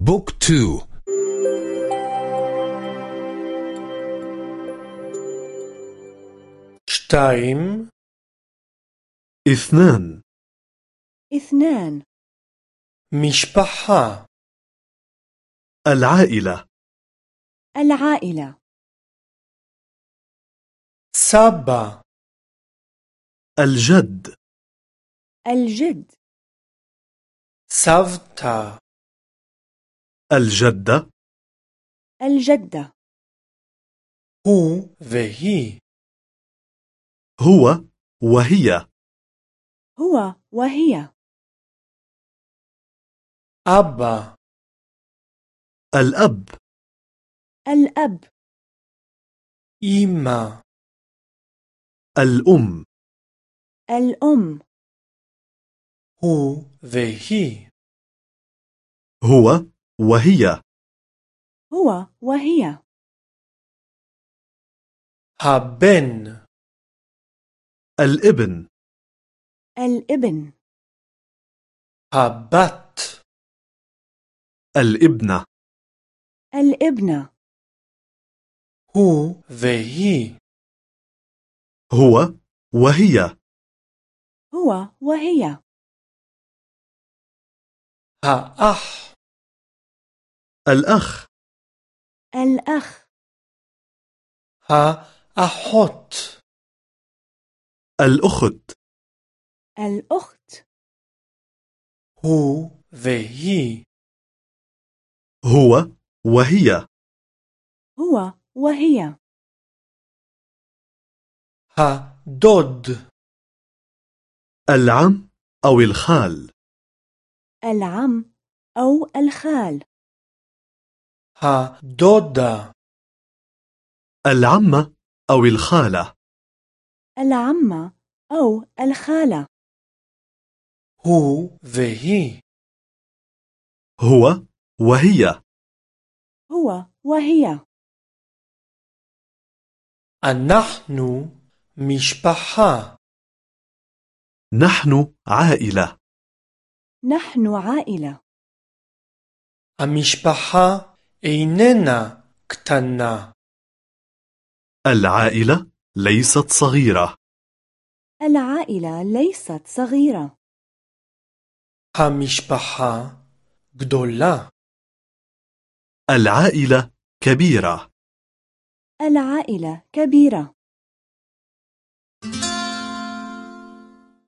Book two. שתיים. اثنان. اثنان. משפחה. العائلة. العائلة. סבא الجد. الجد. سافتا الجدة الجدة هو وهي هو وهي. هو وهي. أبا الأب. الأب. إما الأم. الأم. هو وهي هو وهي هو وهي הבן الابن الابن הבת الابنة الابنة הוא והיא هو وهي هو وهي האח الأخ. الأخ. هأحط الأخت. الأخت. هو وهي. هو وهي. هو وهي. هدود العم أو الخال. العم أو الخال. הדודה العمة أو الخالة العمة أو الخالة הוא והיא هو وهي هو وهي אנחנו משפחה نحن عائلة نحن عائلة המשפחה איננה קטנה العائلة ليست صغيرة العائلة ليست صغيرة המשפחה גדולה العائلة كبيرة العائلة كبيرة